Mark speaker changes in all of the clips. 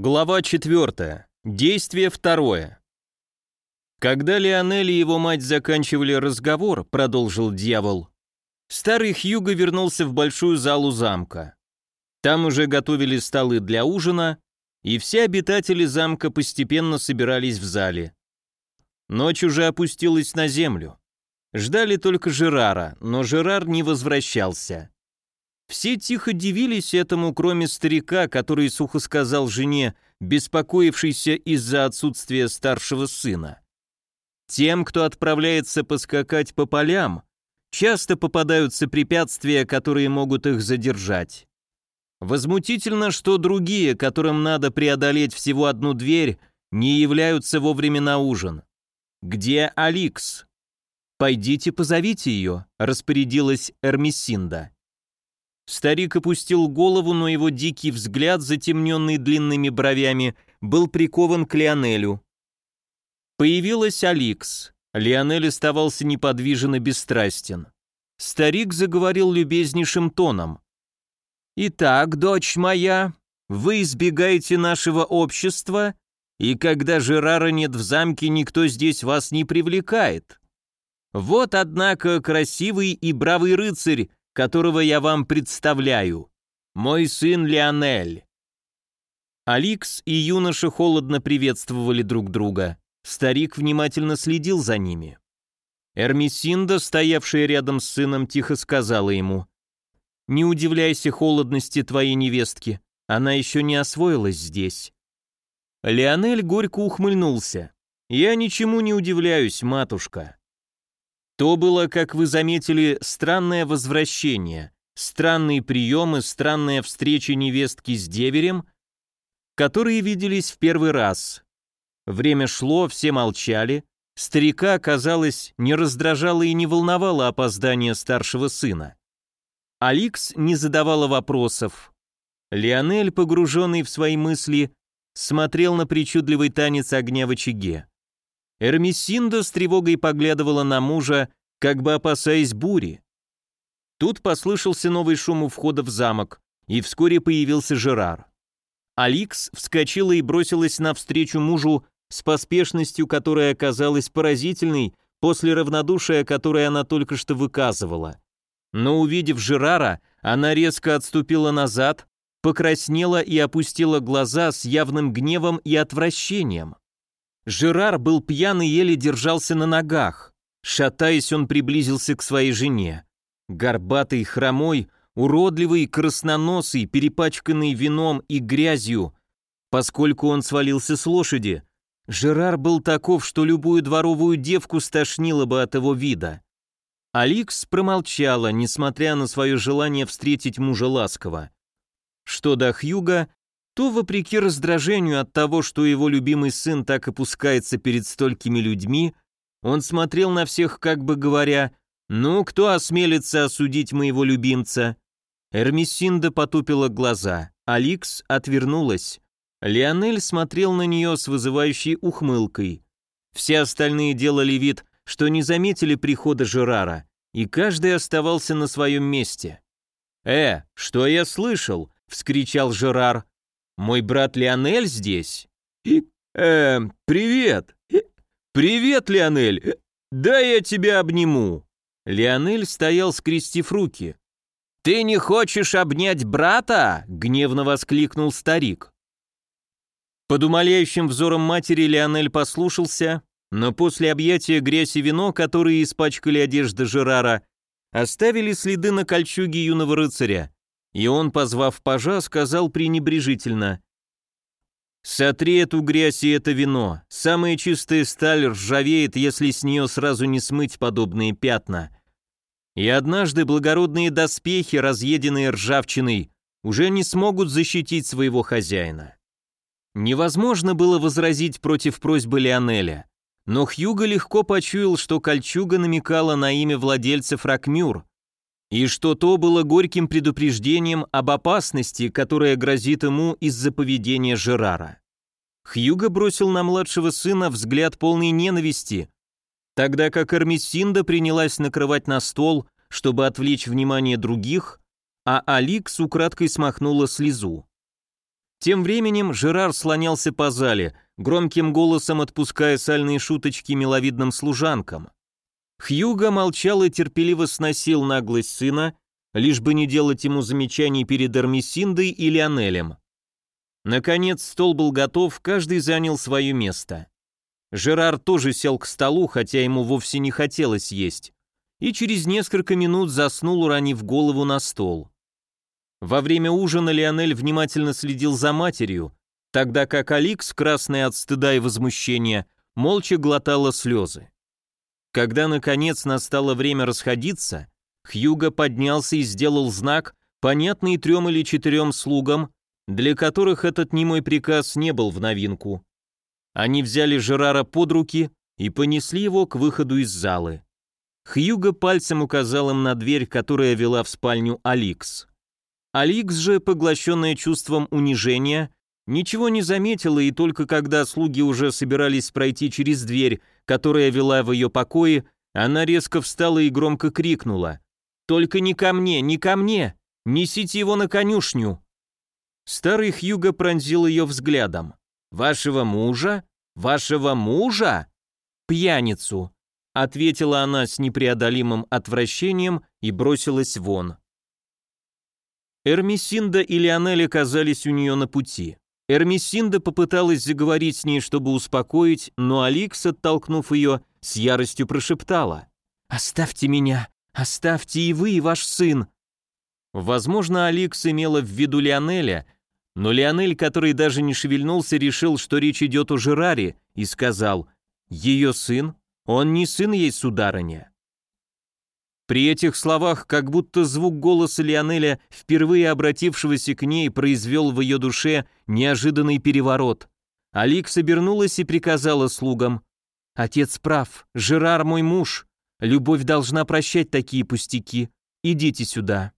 Speaker 1: Глава 4. Действие второе. Когда Лионель и его мать заканчивали разговор, продолжил дьявол, старый Хьюго вернулся в большую залу замка. Там уже готовили столы для ужина, и все обитатели замка постепенно собирались в зале. Ночь уже опустилась на землю. Ждали только Жерара, но Жерар не возвращался. Все тихо дивились этому, кроме старика, который сухо сказал жене, беспокоившейся из-за отсутствия старшего сына. Тем, кто отправляется поскакать по полям, часто попадаются препятствия, которые могут их задержать. Возмутительно, что другие, которым надо преодолеть всего одну дверь, не являются вовремя на ужин. Где Аликс? «Пойдите позовите ее», — распорядилась Эрмисинда. Старик опустил голову, но его дикий взгляд, затемненный длинными бровями, был прикован к Лионелю. Появилась Аликс. Лионель оставался неподвижен и бесстрастен. Старик заговорил любезнейшим тоном. «Итак, дочь моя, вы избегаете нашего общества, и когда Жерара нет в замке, никто здесь вас не привлекает. Вот, однако, красивый и бравый рыцарь, которого я вам представляю. Мой сын Лионель». Аликс и юноша холодно приветствовали друг друга. Старик внимательно следил за ними. Эрмисинда, стоявшая рядом с сыном, тихо сказала ему, «Не удивляйся холодности твоей невестки, она еще не освоилась здесь». Леонель горько ухмыльнулся. «Я ничему не удивляюсь, матушка. То было, как вы заметили, странное возвращение, странные приемы, странная встреча невестки с деверем, которые виделись в первый раз. Время шло, все молчали, старика, казалось, не раздражало и не волновало опоздание старшего сына. Аликс не задавала вопросов. Леонель, погруженный в свои мысли, смотрел на причудливый танец огня в очаге. Эрмисинда с тревогой поглядывала на мужа, как бы опасаясь бури. Тут послышался новый шум у входа в замок, и вскоре появился Жерар. Аликс вскочила и бросилась навстречу мужу с поспешностью, которая оказалась поразительной после равнодушия, которое она только что выказывала. Но увидев Жерара, она резко отступила назад, покраснела и опустила глаза с явным гневом и отвращением. Жерар был пьян и еле держался на ногах. Шатаясь, он приблизился к своей жене. Горбатый, хромой, уродливый, красноносый, перепачканный вином и грязью, поскольку он свалился с лошади. Жерар был таков, что любую дворовую девку стошнило бы от его вида. Аликс промолчала, несмотря на свое желание встретить мужа ласково. Что до Хьюга, то, вопреки раздражению от того, что его любимый сын так опускается перед столькими людьми, он смотрел на всех, как бы говоря, «Ну, кто осмелится осудить моего любимца?» Эрмисинда потупила глаза, Аликс отвернулась. Леонель смотрел на нее с вызывающей ухмылкой. Все остальные делали вид, что не заметили прихода Жерара, и каждый оставался на своем месте. «Э, что я слышал?» — вскричал Жерар. Мой брат Леонель здесь?» «И... э... привет! Привет, Леонель! Да я тебя обниму!» Леонель стоял, скрестив руки. «Ты не хочешь обнять брата?» — гневно воскликнул старик. Под умоляющим взором матери Леонель послушался, но после объятия грязь и вино, которые испачкали одежды Жерара, оставили следы на кольчуге юного рыцаря, и он, позвав пажа, сказал пренебрежительно «Сотри эту грязь и это вино. Самая чистая сталь ржавеет, если с нее сразу не смыть подобные пятна. И однажды благородные доспехи, разъеденные ржавчиной, уже не смогут защитить своего хозяина». Невозможно было возразить против просьбы Лионеля, но Хьюго легко почуял, что кольчуга намекала на имя владельцев Ракмюр, и что то было горьким предупреждением об опасности, которая грозит ему из-за поведения Жерара. Хьюго бросил на младшего сына взгляд полной ненависти, тогда как Эрмисинда принялась накрывать на стол, чтобы отвлечь внимание других, а Аликс украдкой смахнула слезу. Тем временем Жерар слонялся по зале, громким голосом отпуская сальные шуточки миловидным служанкам. Хьюго молчал и терпеливо сносил наглость сына, лишь бы не делать ему замечаний перед Эрмисиндой и Лионелем. Наконец стол был готов, каждый занял свое место. Жерар тоже сел к столу, хотя ему вовсе не хотелось есть, и через несколько минут заснул, уронив голову на стол. Во время ужина Лионель внимательно следил за матерью, тогда как Аликс, красная от стыда и возмущения, молча глотала слезы. Когда, наконец, настало время расходиться, Хьюго поднялся и сделал знак, понятный трем или четырем слугам, для которых этот немой приказ не был в новинку. Они взяли Жерара под руки и понесли его к выходу из залы. Хьюго пальцем указал им на дверь, которая вела в спальню Аликс. Аликс же, поглощенная чувством унижения, ничего не заметила, и только когда слуги уже собирались пройти через дверь, которая вела в ее покои, она резко встала и громко крикнула. «Только не ко мне, не ко мне! Несите его на конюшню!» Старый Хьюго пронзил ее взглядом. «Вашего мужа? Вашего мужа?» «Пьяницу», — ответила она с непреодолимым отвращением и бросилась вон. Эрмисинда и Лионель оказались у нее на пути. Эрмисинда попыталась заговорить с ней, чтобы успокоить, но Аликс, оттолкнув ее, с яростью прошептала. «Оставьте меня! Оставьте и вы, и ваш сын!» Возможно, Аликс имела в виду Лионеля, но Лионель, который даже не шевельнулся, решил, что речь идет о Жераре, и сказал «Ее сын? Он не сын ей, сударыня. При этих словах, как будто звук голоса Лионеля, впервые обратившегося к ней, произвел в ее душе неожиданный переворот. Алик обернулась и приказала слугам. «Отец прав, Жерар мой муж. Любовь должна прощать такие пустяки. Идите сюда».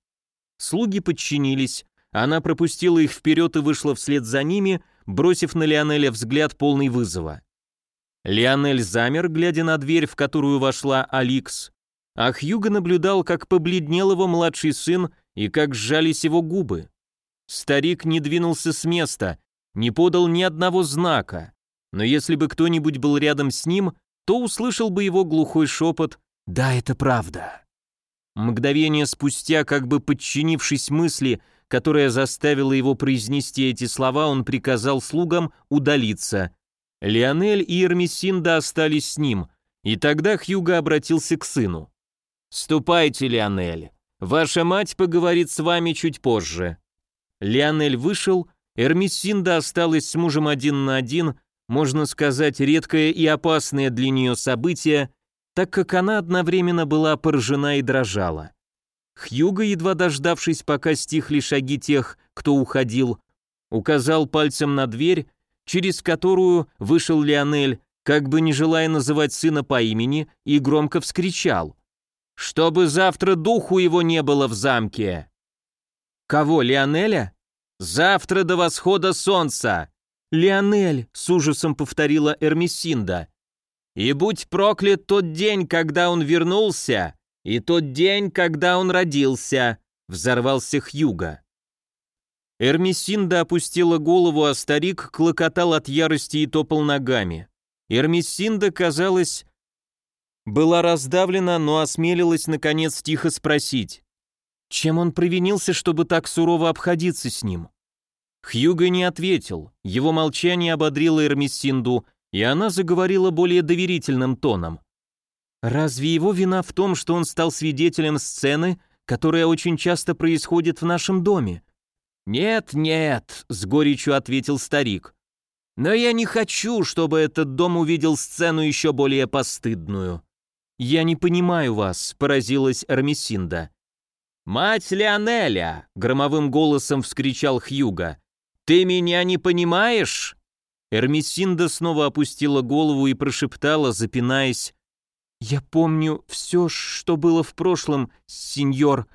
Speaker 1: Слуги подчинились. Она пропустила их вперед и вышла вслед за ними, бросив на Лионеля взгляд полный вызова. Лионель замер, глядя на дверь, в которую вошла Аликс, а Хьюго наблюдал, как побледнел его младший сын и как сжались его губы. Старик не двинулся с места, не подал ни одного знака, но если бы кто-нибудь был рядом с ним, то услышал бы его глухой шепот «Да, это правда». Мгновение спустя, как бы подчинившись мысли, которая заставила его произнести эти слова, он приказал слугам удалиться. Лионель и Эрмисинда остались с ним, и тогда Хьюго обратился к сыну. «Ступайте, Лионель. Ваша мать поговорит с вами чуть позже». Лионель вышел, Эрмисинда осталась с мужем один на один, можно сказать, редкое и опасное для нее событие, так как она одновременно была поражена и дрожала. Хьюго, едва дождавшись, пока стихли шаги тех, кто уходил, указал пальцем на дверь, через которую вышел Лионель, как бы не желая называть сына по имени, и громко вскричал чтобы завтра духу его не было в замке. Кого, Лионеля? Завтра до восхода солнца. Лионель, с ужасом повторила Эрмисинда. И будь проклят тот день, когда он вернулся, и тот день, когда он родился, взорвался Хьюга. Эрмисинда опустила голову, а старик клокотал от ярости и топал ногами. Эрмисинда, казалось, была раздавлена, но осмелилась наконец тихо спросить, чем он провинился, чтобы так сурово обходиться с ним. Хьюго не ответил, его молчание ободрило Эрмисинду, и она заговорила более доверительным тоном. «Разве его вина в том, что он стал свидетелем сцены, которая очень часто происходит в нашем доме?» «Нет, нет», — с горечью ответил старик. «Но я не хочу, чтобы этот дом увидел сцену еще более постыдную. «Я не понимаю вас», — поразилась Армисинда. «Мать Леонеля!» — громовым голосом вскричал Хьюга. «Ты меня не понимаешь?» Эрмисинда снова опустила голову и прошептала, запинаясь. «Я помню все, что было в прошлом, сеньор,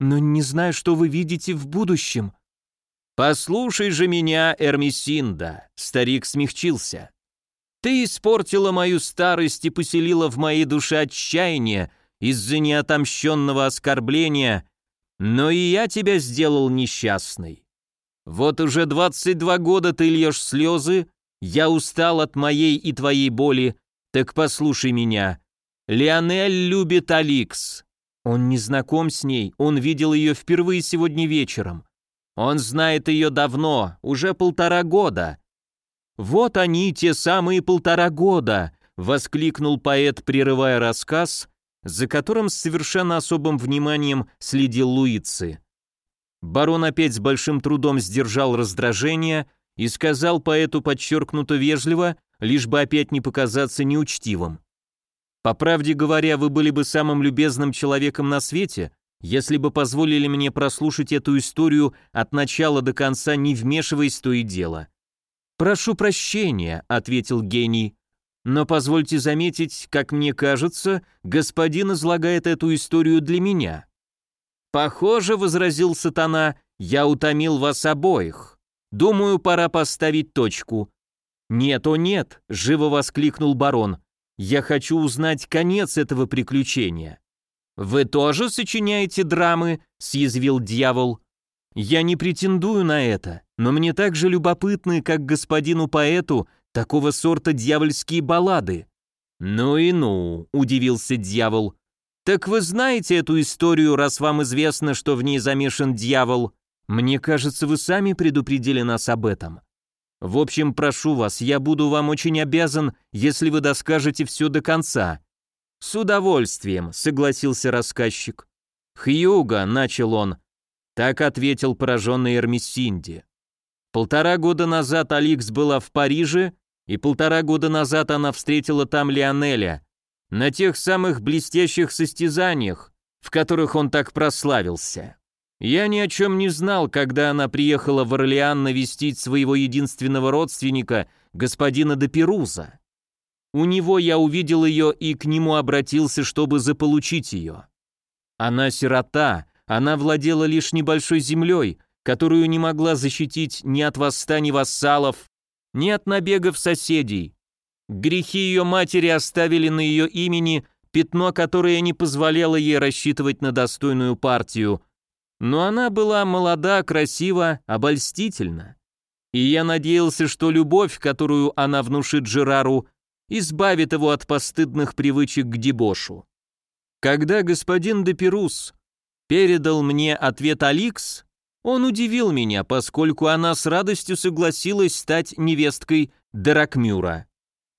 Speaker 1: но не знаю, что вы видите в будущем». «Послушай же меня, Эрмисинда!» — старик смягчился. Ты испортила мою старость и поселила в моей душе отчаяние из-за неотомщенного оскорбления, но и я тебя сделал несчастной. Вот уже 22 года ты льешь слезы, я устал от моей и твоей боли, так послушай меня. Лионель любит Аликс. Он не знаком с ней, он видел ее впервые сегодня вечером. Он знает ее давно, уже полтора года. Вот они, те самые полтора года, воскликнул поэт, прерывая рассказ, за которым с совершенно особым вниманием следил Луици. Барон опять с большим трудом сдержал раздражение и сказал поэту подчеркнуто вежливо, лишь бы опять не показаться неучтивым. По правде говоря, вы были бы самым любезным человеком на свете, если бы позволили мне прослушать эту историю от начала до конца, не вмешиваясь в то и дело. «Прошу прощения», — ответил гений, «но позвольте заметить, как мне кажется, господин излагает эту историю для меня». «Похоже», — возразил сатана, — «я утомил вас обоих. Думаю, пора поставить точку». «Нет, о нет», — живо воскликнул барон, я хочу узнать конец этого приключения». «Вы тоже сочиняете драмы?» — съязвил дьявол. «Я не претендую на это, но мне так же любопытны, как господину поэту, такого сорта дьявольские баллады». «Ну и ну», — удивился дьявол. «Так вы знаете эту историю, раз вам известно, что в ней замешан дьявол? Мне кажется, вы сами предупредили нас об этом». В общем, прошу вас, я буду вам очень обязан, если вы доскажете все до конца». «С удовольствием», — согласился рассказчик. «Хьюга», — начал он. Так ответил пораженный Эрмисинди. Полтора года назад Аликс была в Париже, и полтора года назад она встретила там Лионеля, на тех самых блестящих состязаниях, в которых он так прославился. Я ни о чем не знал, когда она приехала в Орлеан навестить своего единственного родственника, господина де Перуза. У него я увидел ее и к нему обратился, чтобы заполучить ее. Она сирота, она владела лишь небольшой землей, которую не могла защитить ни от восстаний вассалов, ни от набегов соседей. Грехи ее матери оставили на ее имени пятно, которое не позволяло ей рассчитывать на достойную партию – но она была молода, красива, обольстительна. И я надеялся, что любовь, которую она внушит Жерару, избавит его от постыдных привычек к дебошу. Когда господин де Перус передал мне ответ Аликс, он удивил меня, поскольку она с радостью согласилась стать невесткой Деракмюра.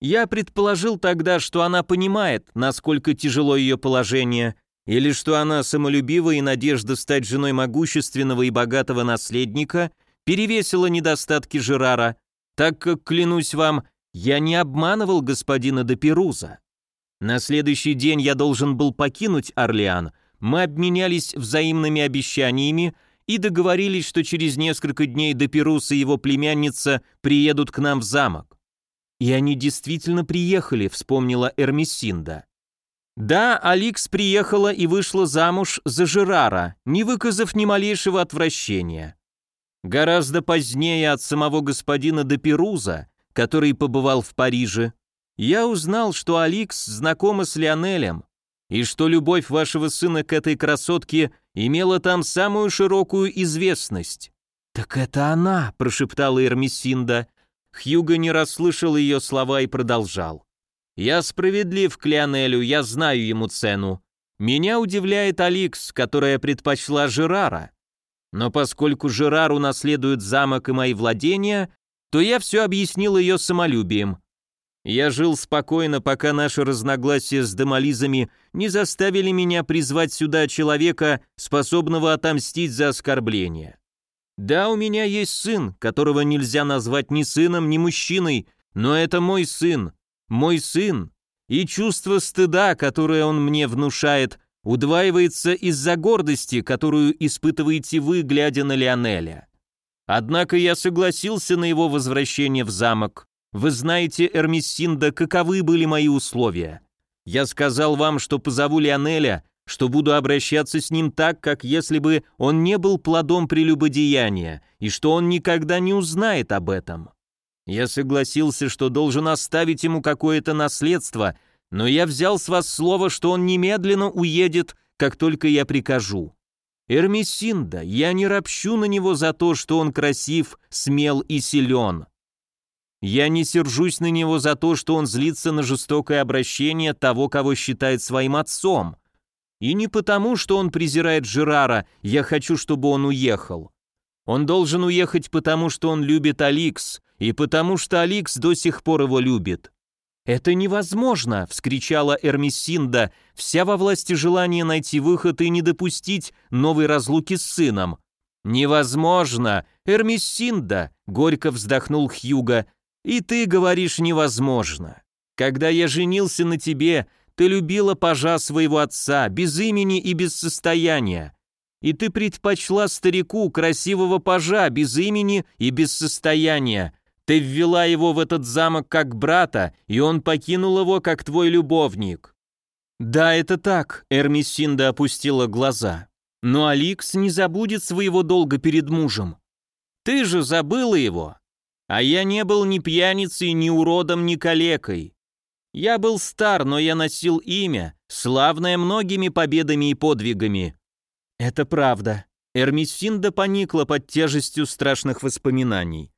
Speaker 1: Я предположил тогда, что она понимает, насколько тяжело ее положение, или что она самолюбива и надежда стать женой могущественного и богатого наследника перевесила недостатки Жерара, так как, клянусь вам, я не обманывал господина де Перуза. На следующий день я должен был покинуть Орлеан, мы обменялись взаимными обещаниями и договорились, что через несколько дней де Перус и его племянница приедут к нам в замок. И они действительно приехали, вспомнила Эрмисинда. Да, Аликс приехала и вышла замуж за Жерара, не выказав ни малейшего отвращения. Гораздо позднее от самого господина де Перуза, который побывал в Париже, я узнал, что Аликс знакома с Лионелем, и что любовь вашего сына к этой красотке имела там самую широкую известность. «Так это она!» – прошептала Эрмисинда. Хьюго не расслышал ее слова и продолжал. Я справедлив к Лионелю, я знаю ему цену. Меня удивляет Аликс, которая предпочла Жерара. Но поскольку Жерар унаследует замок и мои владения, то я все объяснил ее самолюбием. Я жил спокойно, пока наши разногласия с демолизами не заставили меня призвать сюда человека, способного отомстить за оскорбление. Да, у меня есть сын, которого нельзя назвать ни сыном, ни мужчиной, но это мой сын, мой сын, и чувство стыда, которое он мне внушает, удваивается из-за гордости, которую испытываете вы, глядя на Лионеля. Однако я согласился на его возвращение в замок. Вы знаете, Эрмиссинда, каковы были мои условия. Я сказал вам, что позову Лионеля, что буду обращаться с ним так, как если бы он не был плодом прелюбодеяния, и что он никогда не узнает об этом. Я согласился, что должен оставить ему какое-то наследство, но я взял с вас слово, что он немедленно уедет, как только я прикажу. Эрмисинда, я не ропщу на него за то, что он красив, смел и силен. Я не сержусь на него за то, что он злится на жестокое обращение того, кого считает своим отцом. И не потому, что он презирает Жерара, я хочу, чтобы он уехал. Он должен уехать потому, что он любит Аликс, и потому что Аликс до сих пор его любит. «Это невозможно!» — вскричала Эрмисинда, вся во власти желания найти выход и не допустить новой разлуки с сыном. «Невозможно! Эрмисинда!» — горько вздохнул Хьюга. И ты говоришь невозможно. Когда я женился на тебе, ты любила пажа своего отца, без имени и без состояния. И ты предпочла старику красивого пажа, без имени и без состояния. Ты ввела его в этот замок как брата, и он покинул его как твой любовник. Да, это так, Эрмисинда опустила глаза. Но Аликс не забудет своего долга перед мужем. Ты же забыла его, а я не был ни пьяницей, ни уродом, ни калекой. Я был стар, но я носил имя, славное многими победами и подвигами. Это правда. Эрмисинда поникла под тяжестью страшных воспоминаний.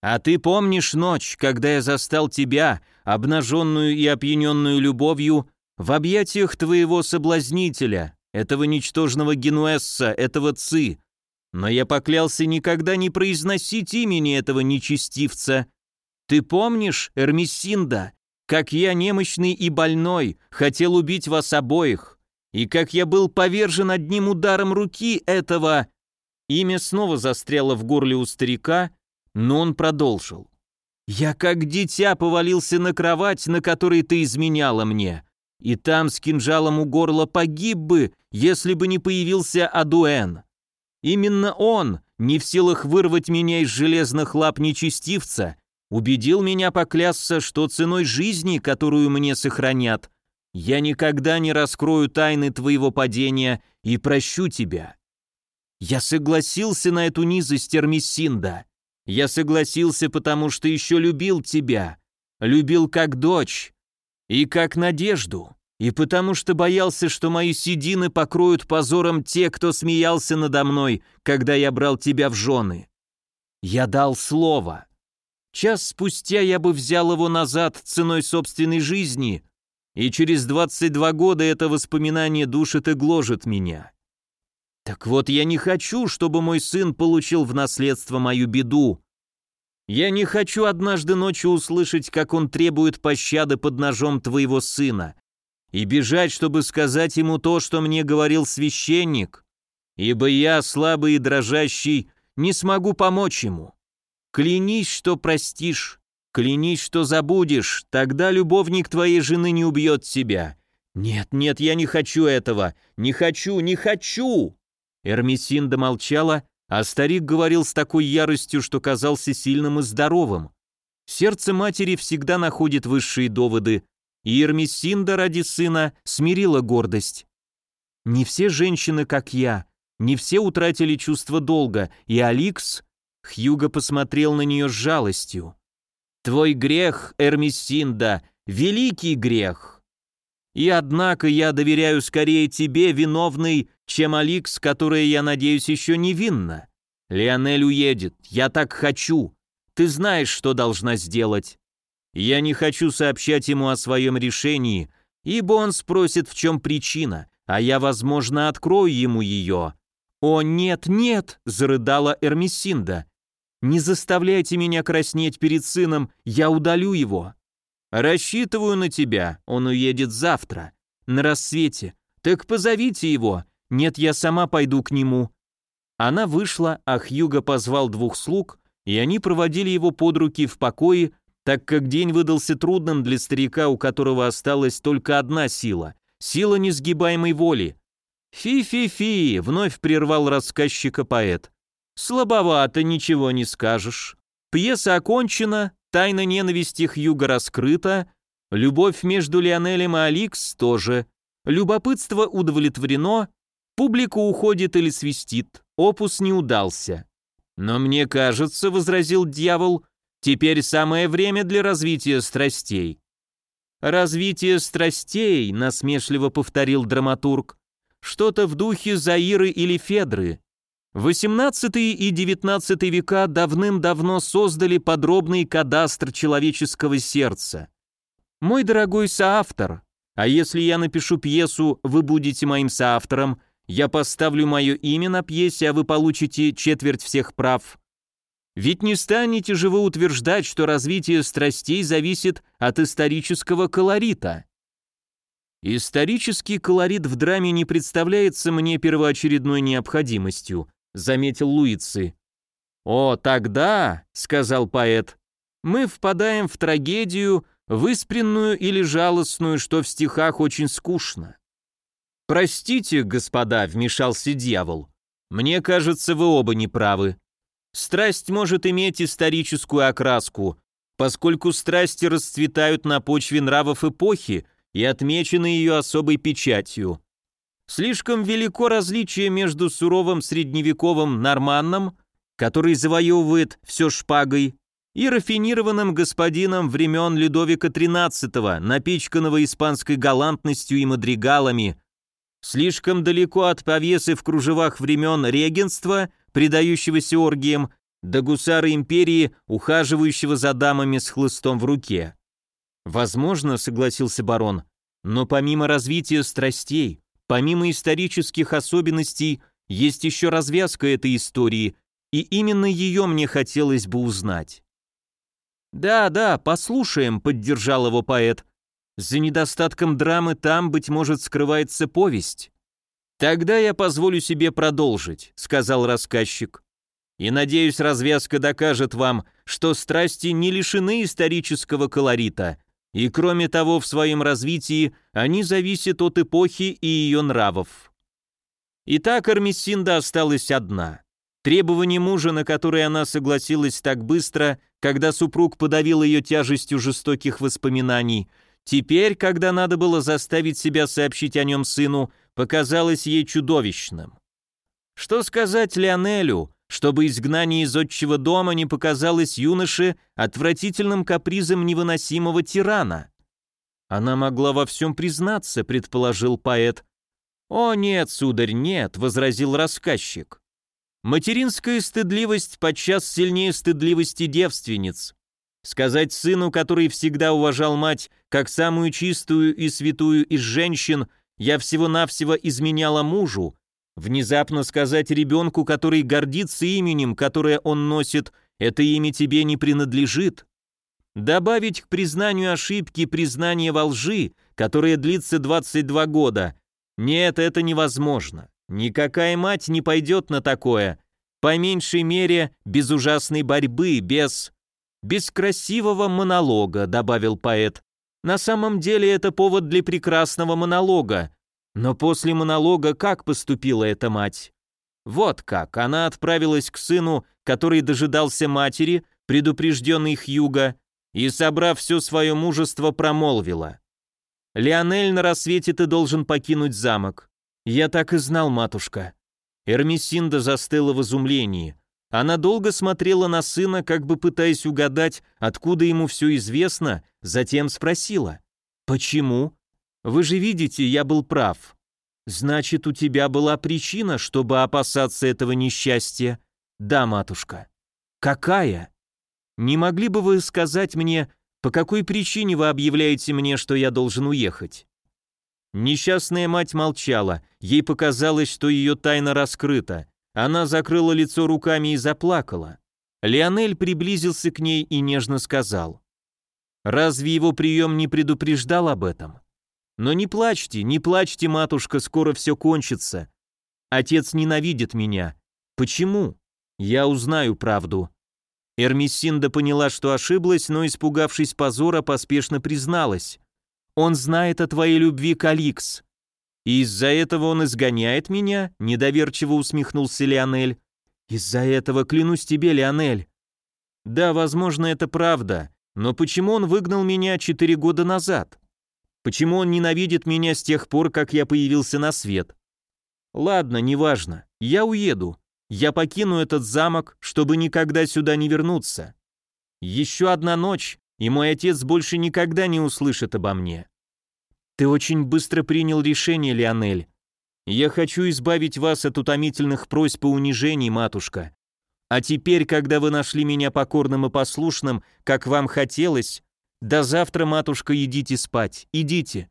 Speaker 1: А ты помнишь ночь, когда я застал тебя, обнаженную и опьяненную любовью, в объятиях твоего соблазнителя, этого ничтожного генуэсса, этого ци, но я поклялся никогда не произносить имени этого нечестивца. Ты помнишь, Эрмисинда, как я немощный и больной хотел убить вас обоих, и как я был повержен одним ударом руки этого...» Имя снова застряло в горле у старика, но он продолжил. «Я как дитя повалился на кровать, на которой ты изменяла мне, и там с кинжалом у горла погиб бы, если бы не появился Адуэн. Именно он, не в силах вырвать меня из железных лап нечестивца, убедил меня поклясться, что ценой жизни, которую мне сохранят, я никогда не раскрою тайны твоего падения и прощу тебя. Я согласился на эту низость, Эрмисинда. Я согласился, потому что еще любил тебя, любил как дочь и как надежду и потому что боялся, что мои седины покроют позором те, кто смеялся надо мной, когда я брал тебя в жены. Я дал слово. Час спустя я бы взял его назад ценой собственной жизни, и через 22 года это воспоминание душит и гложет меня. Так вот, я не хочу, чтобы мой сын получил в наследство мою беду. Я не хочу однажды ночью услышать, как он требует пощады под ножом твоего сына и бежать, чтобы сказать ему то, что мне говорил священник, ибо я, слабый и дрожащий, не смогу помочь ему. Клянись, что простишь, клянись, что забудешь, тогда любовник твоей жены не убьет тебя. Нет, нет, я не хочу этого, не хочу, не хочу!» Эрмисинда молчала, а старик говорил с такой яростью, что казался сильным и здоровым. Сердце матери всегда находит высшие доводы, и Ермесинда ради сына смирила гордость. Не все женщины, как я, не все утратили чувство долга, и Аликс, Хьюго посмотрел на нее с жалостью. «Твой грех, Эрмисинда, великий грех. И однако я доверяю скорее тебе, виновный, чем Аликс, которая, я надеюсь, еще невинна. Лионель уедет, я так хочу. Ты знаешь, что должна сделать. Я не хочу сообщать ему о своем решении, ибо он спросит, в чем причина, а я, возможно, открою ему ее. «О, нет, нет!» — зарыдала Эрмисинда. «Не заставляйте меня краснеть перед сыном, я удалю его». «Рассчитываю на тебя, он уедет завтра, на рассвете. Так позовите его, нет, я сама пойду к нему». Она вышла, а Хьюго позвал двух слуг, и они проводили его под руки в покое, так как день выдался трудным для старика, у которого осталась только одна сила — сила несгибаемой воли. «Фи-фи-фи!» — вновь прервал рассказчика поэт. «Слабовато, ничего не скажешь. Пьеса окончена, тайна ненависти Хьюга раскрыта, любовь между Лионелем и Аликс тоже, любопытство удовлетворено, публика уходит или свистит, опус не удался». «Но мне кажется», — возразил дьявол, Теперь самое время для развития страстей. Развитие страстей, насмешливо повторил драматург. что-то в духе Заиры или Федры. XVIII и XIX века давным-давно создали подробный кадастр человеческого сердца. Мой дорогой соавтор, а если я напишу пьесу, вы будете моим соавтором, я поставлю мое имя на пьесе, а вы получите четверть всех прав. Ведь не станете же вы утверждать, что развитие страстей зависит от исторического колорита. Исторический колорит в драме не представляется мне первоочередной необходимостью, заметил Луици. О, тогда, сказал поэт, мы впадаем в трагедию, выспренную или жалостную, что в стихах очень скучно. Простите, господа, вмешался дьявол. Мне кажется, вы оба неправы. Страсть может иметь историческую окраску, поскольку страсти расцветают на почве нравов эпохи и отмечены ее особой печатью. Слишком велико различие между суровым средневековым норманном, который завоевывает все шпагой, и рафинированным господином времен Людовика XIII, напичканного испанской галантностью и мадригалами, слишком далеко от повесы в кружевах времен регенства, предающегося оргиям, до гусара империи, ухаживающего за дамами с хлыстом в руке. Возможно, согласился барон, но помимо развития страстей, Помимо исторических особенностей, есть еще развязка этой истории, и именно ее мне хотелось бы узнать. «Да, да, послушаем», — поддержал его поэт. «За недостатком драмы там, быть может, скрывается повесть». «Тогда я позволю себе продолжить», — сказал рассказчик. «И надеюсь, развязка докажет вам, что страсти не лишены исторического колорита, и кроме того, в своем развитии они зависят от эпохи и ее нравов. Итак, Армисинда осталась одна. Требование мужа, на которое она согласилась так быстро, когда супруг подавил ее тяжестью жестоких воспоминаний, теперь, когда надо было заставить себя сообщить о нем сыну, показалось ей чудовищным. Что сказать Леонелю, чтобы изгнание из отчего дома не показалось юноше отвратительным капризом невыносимого тирана. Она могла во всем признаться, предположил поэт. «О нет, сударь, нет», — возразил рассказчик. «Материнская стыдливость подчас сильнее стыдливости девственниц. Сказать сыну, который всегда уважал мать, как самую чистую и святую из женщин, я всего-навсего изменяла мужу, Внезапно сказать ребенку, который гордится именем, которое он носит, это имя тебе не принадлежит. Добавить к признанию ошибки признание во лжи, которое длится 22 года. Нет, это невозможно. Никакая мать не пойдет на такое. По меньшей мере, без ужасной борьбы, без... без красивого монолога, добавил поэт. На самом деле это повод для прекрасного монолога, но после монолога как поступила эта мать? Вот как, она отправилась к сыну, который дожидался матери, предупрежденный Хьюга, и, собрав все свое мужество, промолвила. «Леонель, на рассвете ты должен покинуть замок». «Я так и знал, матушка». Эрмисинда застыла в изумлении. Она долго смотрела на сына, как бы пытаясь угадать, откуда ему все известно, затем спросила. «Почему?» Вы же видите, я был прав. Значит, у тебя была причина, чтобы опасаться этого несчастья? Да, матушка. Какая? Не могли бы вы сказать мне, по какой причине вы объявляете мне, что я должен уехать? Несчастная мать молчала, ей показалось, что ее тайна раскрыта. Она закрыла лицо руками и заплакала. Леонель приблизился к ней и нежно сказал. «Разве его прием не предупреждал об этом?» Но не плачьте, не плачьте, матушка, скоро все кончится. Отец ненавидит меня. Почему? Я узнаю правду. Эрмисинда поняла, что ошиблась, но, испугавшись позора, поспешно призналась. «Он знает о твоей любви к Аликс». «И из-за этого он изгоняет меня?» — недоверчиво усмехнулся Леонель. «Из-за этого клянусь тебе, Леонель». «Да, возможно, это правда, но почему он выгнал меня четыре года назад?» Почему он ненавидит меня с тех пор, как я появился на свет? Ладно, неважно. Я уеду. Я покину этот замок, чтобы никогда сюда не вернуться. Еще одна ночь, и мой отец больше никогда не услышит обо мне. Ты очень быстро принял решение, Леонель. Я хочу избавить вас от утомительных просьб и унижений, матушка. А теперь, когда вы нашли меня покорным и послушным, как вам хотелось, до завтра, матушка, идите спать, идите.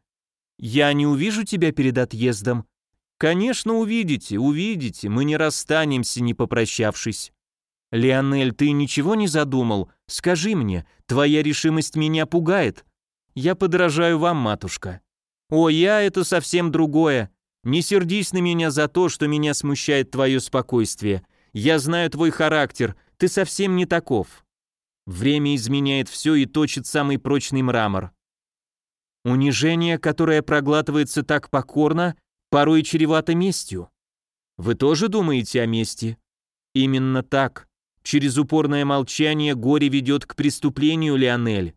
Speaker 1: Я не увижу тебя перед отъездом. Конечно, увидите, увидите, мы не расстанемся, не попрощавшись. Леонель, ты ничего не задумал? Скажи мне, твоя решимость меня пугает. Я подражаю вам, матушка. О, я это совсем другое. Не сердись на меня за то, что меня смущает твое спокойствие. Я знаю твой характер, ты совсем не таков. Время изменяет все и точит самый прочный мрамор. Унижение, которое проглатывается так покорно, порой чревато местью. Вы тоже думаете о мести? Именно так. Через упорное молчание горе ведет к преступлению, Леонель.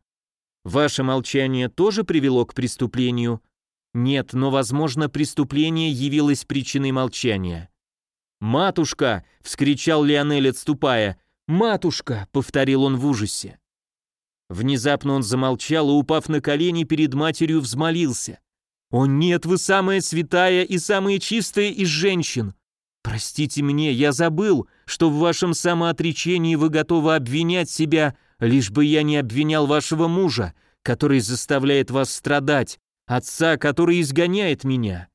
Speaker 1: Ваше молчание тоже привело к преступлению? Нет, но, возможно, преступление явилось причиной молчания. «Матушка!» — вскричал Леонель, отступая. «Матушка!» — повторил он в ужасе. Внезапно он замолчал и, упав на колени перед матерью, взмолился. «О нет, вы самая святая и самая чистая из женщин! Простите мне, я забыл, что в вашем самоотречении вы готовы обвинять себя, лишь бы я не обвинял вашего мужа, который заставляет вас страдать, отца, который изгоняет меня.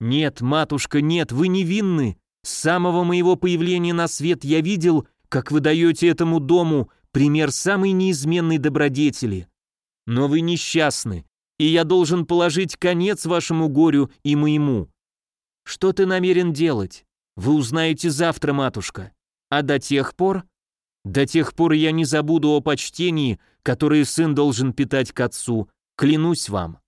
Speaker 1: Нет, матушка, нет, вы невинны, с самого моего появления на свет я видел, как вы даете этому дому пример самой неизменной добродетели. Но вы несчастны, и я должен положить конец вашему горю и моему. Что ты намерен делать? Вы узнаете завтра, матушка. А до тех пор? До тех пор я не забуду о почтении, которое сын должен питать к отцу, клянусь вам.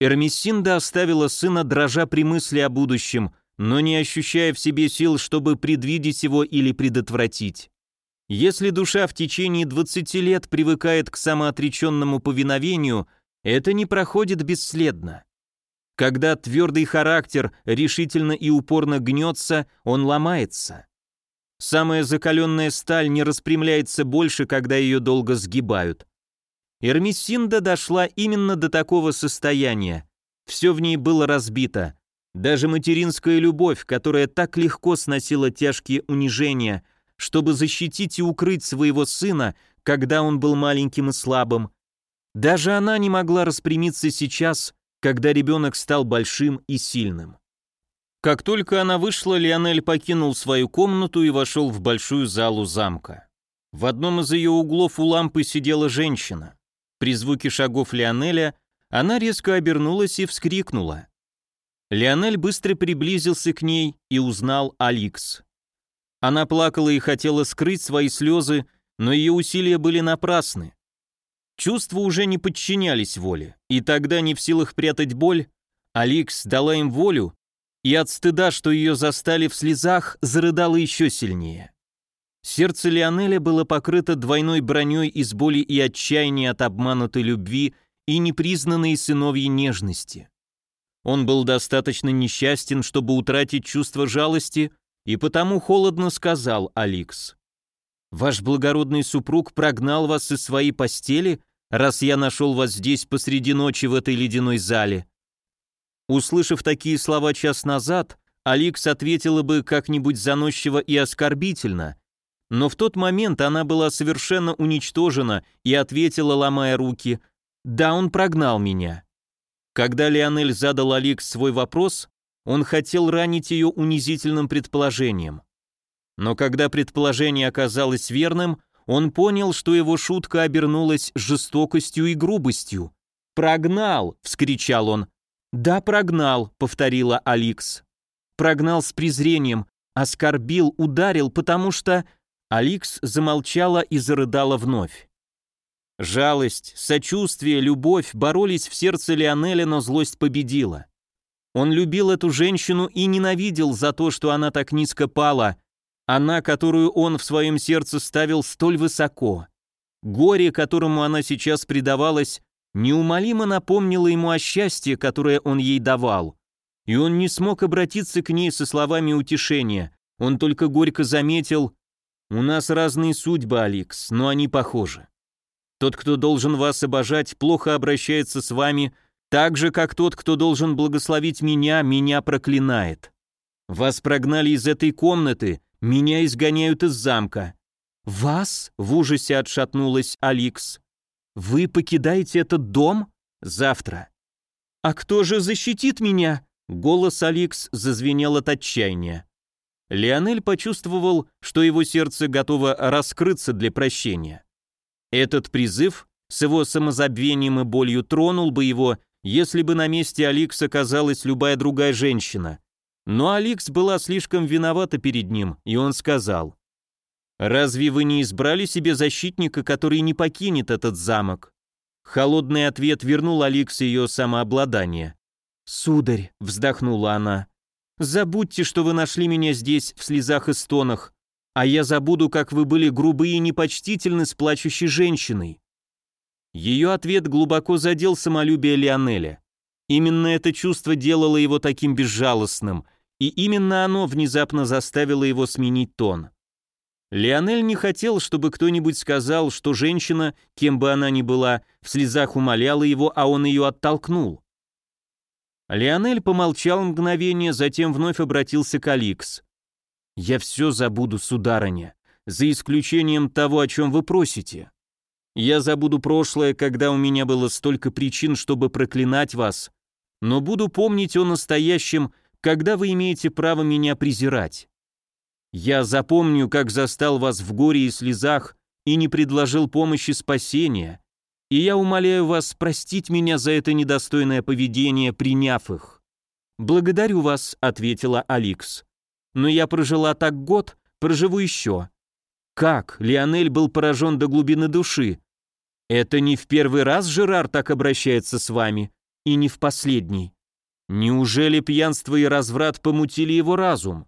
Speaker 1: Эрмисинда оставила сына, дрожа при мысли о будущем, но не ощущая в себе сил, чтобы предвидеть его или предотвратить. Если душа в течение 20 лет привыкает к самоотреченному повиновению, это не проходит бесследно. Когда твердый характер решительно и упорно гнется, он ломается. Самая закаленная сталь не распрямляется больше, когда ее долго сгибают. Эрмисинда дошла именно до такого состояния. Все в ней было разбито. Даже материнская любовь, которая так легко сносила тяжкие унижения, чтобы защитить и укрыть своего сына, когда он был маленьким и слабым, даже она не могла распрямиться сейчас, когда ребенок стал большим и сильным. Как только она вышла, Лионель покинул свою комнату и вошел в большую залу замка. В одном из ее углов у лампы сидела женщина. При звуке шагов Лионеля она резко обернулась и вскрикнула. Лионель быстро приблизился к ней и узнал Аликс. Она плакала и хотела скрыть свои слезы, но ее усилия были напрасны. Чувства уже не подчинялись воле, и тогда, не в силах прятать боль, Аликс дала им волю, и от стыда, что ее застали в слезах, зарыдала еще сильнее. Сердце Лионеля было покрыто двойной броней из боли и отчаяния от обманутой любви и непризнанной сыновьей нежности. Он был достаточно несчастен, чтобы утратить чувство жалости, и потому холодно сказал Аликс. «Ваш благородный супруг прогнал вас из своей постели, раз я нашел вас здесь посреди ночи в этой ледяной зале». Услышав такие слова час назад, Аликс ответила бы как-нибудь заносчиво и оскорбительно, но в тот момент она была совершенно уничтожена и ответила, ломая руки, «Да, он прогнал меня». Когда Лионель задал Аликс свой вопрос, он хотел ранить ее унизительным предположением. Но когда предположение оказалось верным, он понял, что его шутка обернулась жестокостью и грубостью. «Прогнал!» — вскричал он. «Да, прогнал», — повторила Аликс. Прогнал с презрением, оскорбил, ударил, потому что... Аликс замолчала и зарыдала вновь. Жалость, сочувствие, любовь боролись в сердце Лионеля, но злость победила. Он любил эту женщину и ненавидел за то, что она так низко пала, она, которую он в своем сердце ставил столь высоко. Горе, которому она сейчас предавалась, неумолимо напомнило ему о счастье, которое он ей давал. И он не смог обратиться к ней со словами утешения, он только горько заметил, «У нас разные судьбы, Алекс, но они похожи». Тот, кто должен вас обожать, плохо обращается с вами, Так же, как тот, кто должен благословить меня, меня проклинает. Вас прогнали из этой комнаты, меня изгоняют из замка. Вас? В ужасе отшатнулась Аликс. Вы покидаете этот дом? Завтра. А кто же защитит меня? Голос Аликс зазвенел от отчаяния. Леонель почувствовал, что его сердце готово раскрыться для прощения. Этот призыв с его самозабвением и болью тронул бы его, если бы на месте Аликс оказалась любая другая женщина. Но Аликс была слишком виновата перед ним, и он сказал, «Разве вы не избрали себе защитника, который не покинет этот замок?» Холодный ответ вернул Аликс ее самообладание. «Сударь», — вздохнула она, — «забудьте, что вы нашли меня здесь в слезах и стонах, а я забуду, как вы были грубы и непочтительны с плачущей женщиной». Ее ответ глубоко задел самолюбие Лионеля. Именно это чувство делало его таким безжалостным, и именно оно внезапно заставило его сменить тон. Лионель не хотел, чтобы кто-нибудь сказал, что женщина, кем бы она ни была, в слезах умоляла его, а он ее оттолкнул. Лионель помолчал мгновение, затем вновь обратился к Аликс. «Я все забуду, сударыня, за исключением того, о чем вы просите. Я забуду прошлое, когда у меня было столько причин, чтобы проклинать вас, но буду помнить о настоящем, когда вы имеете право меня презирать. Я запомню, как застал вас в горе и слезах и не предложил помощи спасения, и я умоляю вас простить меня за это недостойное поведение, приняв их». «Благодарю вас», — ответила Аликс. «Но я прожила так год, проживу еще». Как? Лионель был поражен до глубины души. «Это не в первый раз Жерар так обращается с вами, и не в последний. Неужели пьянство и разврат помутили его разум?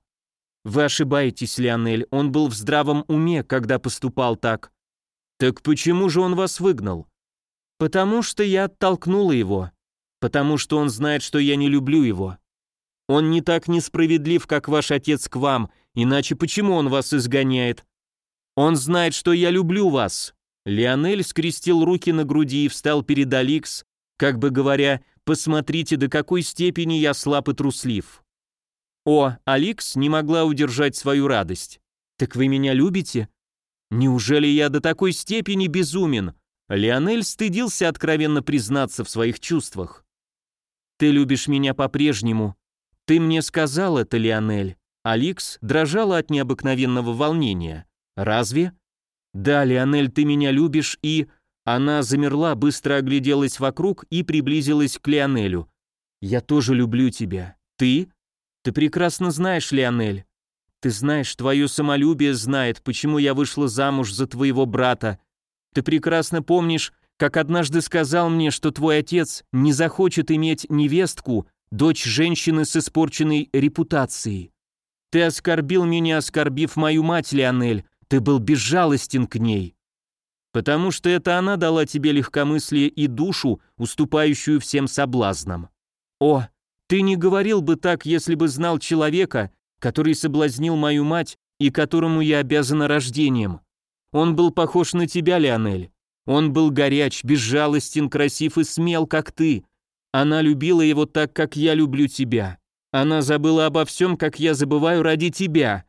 Speaker 1: Вы ошибаетесь, Лионель, он был в здравом уме, когда поступал так. Так почему же он вас выгнал? Потому что я оттолкнула его. Потому что он знает, что я не люблю его. Он не так несправедлив, как ваш отец к вам, иначе почему он вас изгоняет? Он знает, что я люблю вас. Лионель скрестил руки на груди и встал перед Аликс, как бы говоря, Посмотрите, до какой степени я слаб и труслив. О, Аликс не могла удержать свою радость. Так вы меня любите? Неужели я до такой степени безумен? Леонель стыдился откровенно признаться в своих чувствах. Ты любишь меня по-прежнему. Ты мне сказал это, Леонель. Аликс дрожала от необыкновенного волнения. Разве? Да, Леонель, ты меня любишь и... Она замерла, быстро огляделась вокруг и приблизилась к Лионелю. «Я тоже люблю тебя. Ты? Ты прекрасно знаешь, Лионель. Ты знаешь, твое самолюбие знает, почему я вышла замуж за твоего брата. Ты прекрасно помнишь, как однажды сказал мне, что твой отец не захочет иметь невестку, дочь женщины с испорченной репутацией. Ты оскорбил меня, оскорбив мою мать, Лионель. Ты был безжалостен к ней. Потому что это она дала тебе легкомыслие и душу, уступающую всем соблазнам. О, ты не говорил бы так, если бы знал человека, который соблазнил мою мать и которому я обязана рождением. Он был похож на тебя, Леонель. Он был горяч, безжалостен, красив и смел, как ты. Она любила его так, как я люблю тебя. Она забыла обо всем, как я забываю ради тебя.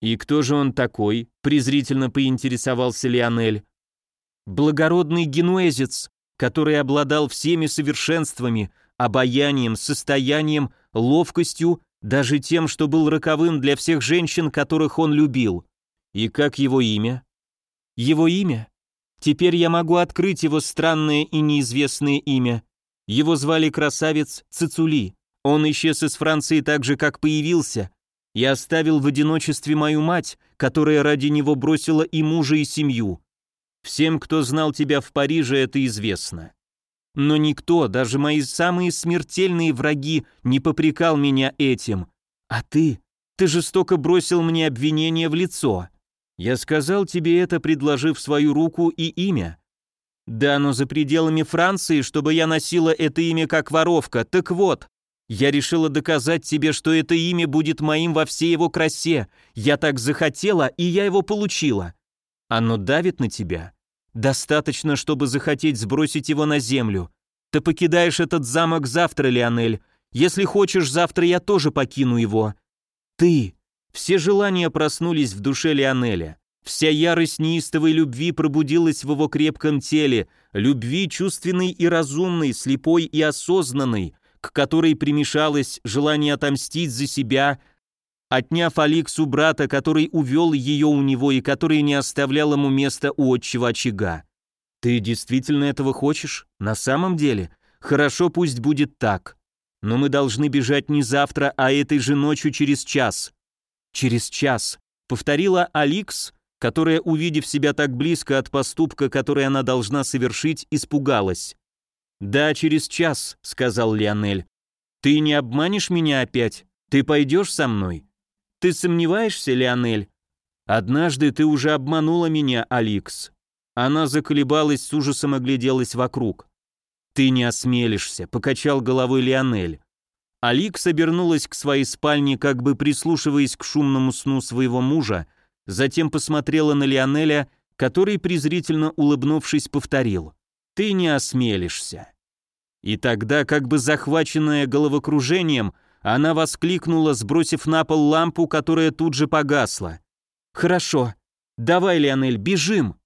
Speaker 1: И кто же он такой? презрительно поинтересовался Леонель благородный генуэзец, который обладал всеми совершенствами, обаянием, состоянием, ловкостью, даже тем, что был роковым для всех женщин, которых он любил. И как его имя? Его имя? Теперь я могу открыть его странное и неизвестное имя. Его звали красавец Цицули. Он исчез из Франции так же, как появился. Я оставил в одиночестве мою мать, которая ради него бросила и мужа, и семью. Всем, кто знал тебя в Париже, это известно. Но никто, даже мои самые смертельные враги, не попрекал меня этим. А ты? Ты жестоко бросил мне обвинение в лицо. Я сказал тебе это, предложив свою руку и имя. Да, но за пределами Франции, чтобы я носила это имя как воровка. Так вот, я решила доказать тебе, что это имя будет моим во всей его красе. Я так захотела, и я его получила. Оно давит на тебя. Достаточно, чтобы захотеть сбросить его на землю. Ты покидаешь этот замок завтра, Леонель. Если хочешь, завтра я тоже покину его. Ты. Все желания проснулись в душе Леонеля. Вся ярость неистовой любви пробудилась в его крепком теле, любви чувственной и разумной, слепой и осознанной, к которой примешалось желание отомстить за себя, отняв Аликсу брата, который увел ее у него и который не оставлял ему места у отчего очага. Ты действительно этого хочешь? На самом деле? Хорошо, пусть будет так. Но мы должны бежать не завтра, а этой же ночью через час. Через час, повторила Аликс, которая, увидев себя так близко от поступка, который она должна совершить, испугалась. «Да, через час», — сказал Лионель. «Ты не обманешь меня опять? Ты пойдешь со мной?» «Ты сомневаешься, Лионель?» «Однажды ты уже обманула меня, Аликс». Она заколебалась, с ужасом огляделась вокруг. «Ты не осмелишься», — покачал головой Лионель. Аликс обернулась к своей спальне, как бы прислушиваясь к шумному сну своего мужа, затем посмотрела на Лионеля, который, презрительно улыбнувшись, повторил «Ты не осмелишься». И тогда, как бы захваченная головокружением, она воскликнула, сбросив на пол лампу, которая тут же погасла. «Хорошо. Давай, Лионель, бежим!»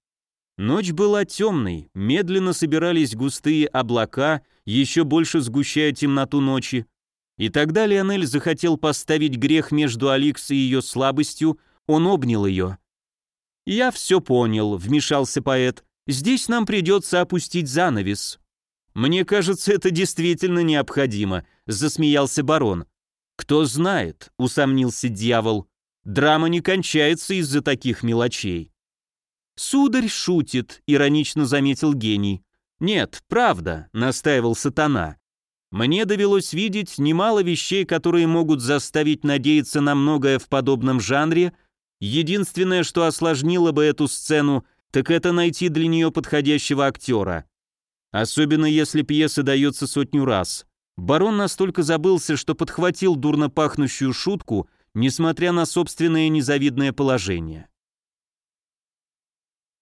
Speaker 1: Ночь была темной, медленно собирались густые облака, еще больше сгущая темноту ночи. И тогда Лионель захотел поставить грех между Аликс и ее слабостью, он обнял ее. «Я все понял», — вмешался поэт. «Здесь нам придется опустить занавес». «Мне кажется, это действительно необходимо», — засмеялся барон. «Кто знает», — усомнился дьявол. «Драма не кончается из-за таких мелочей». «Сударь шутит», — иронично заметил гений. «Нет, правда», — настаивал сатана. «Мне довелось видеть немало вещей, которые могут заставить надеяться на многое в подобном жанре. Единственное, что осложнило бы эту сцену, так это найти для нее подходящего актера. Особенно если пьеса дается сотню раз. Барон настолько забылся, что подхватил дурно пахнущую шутку, несмотря на собственное незавидное положение.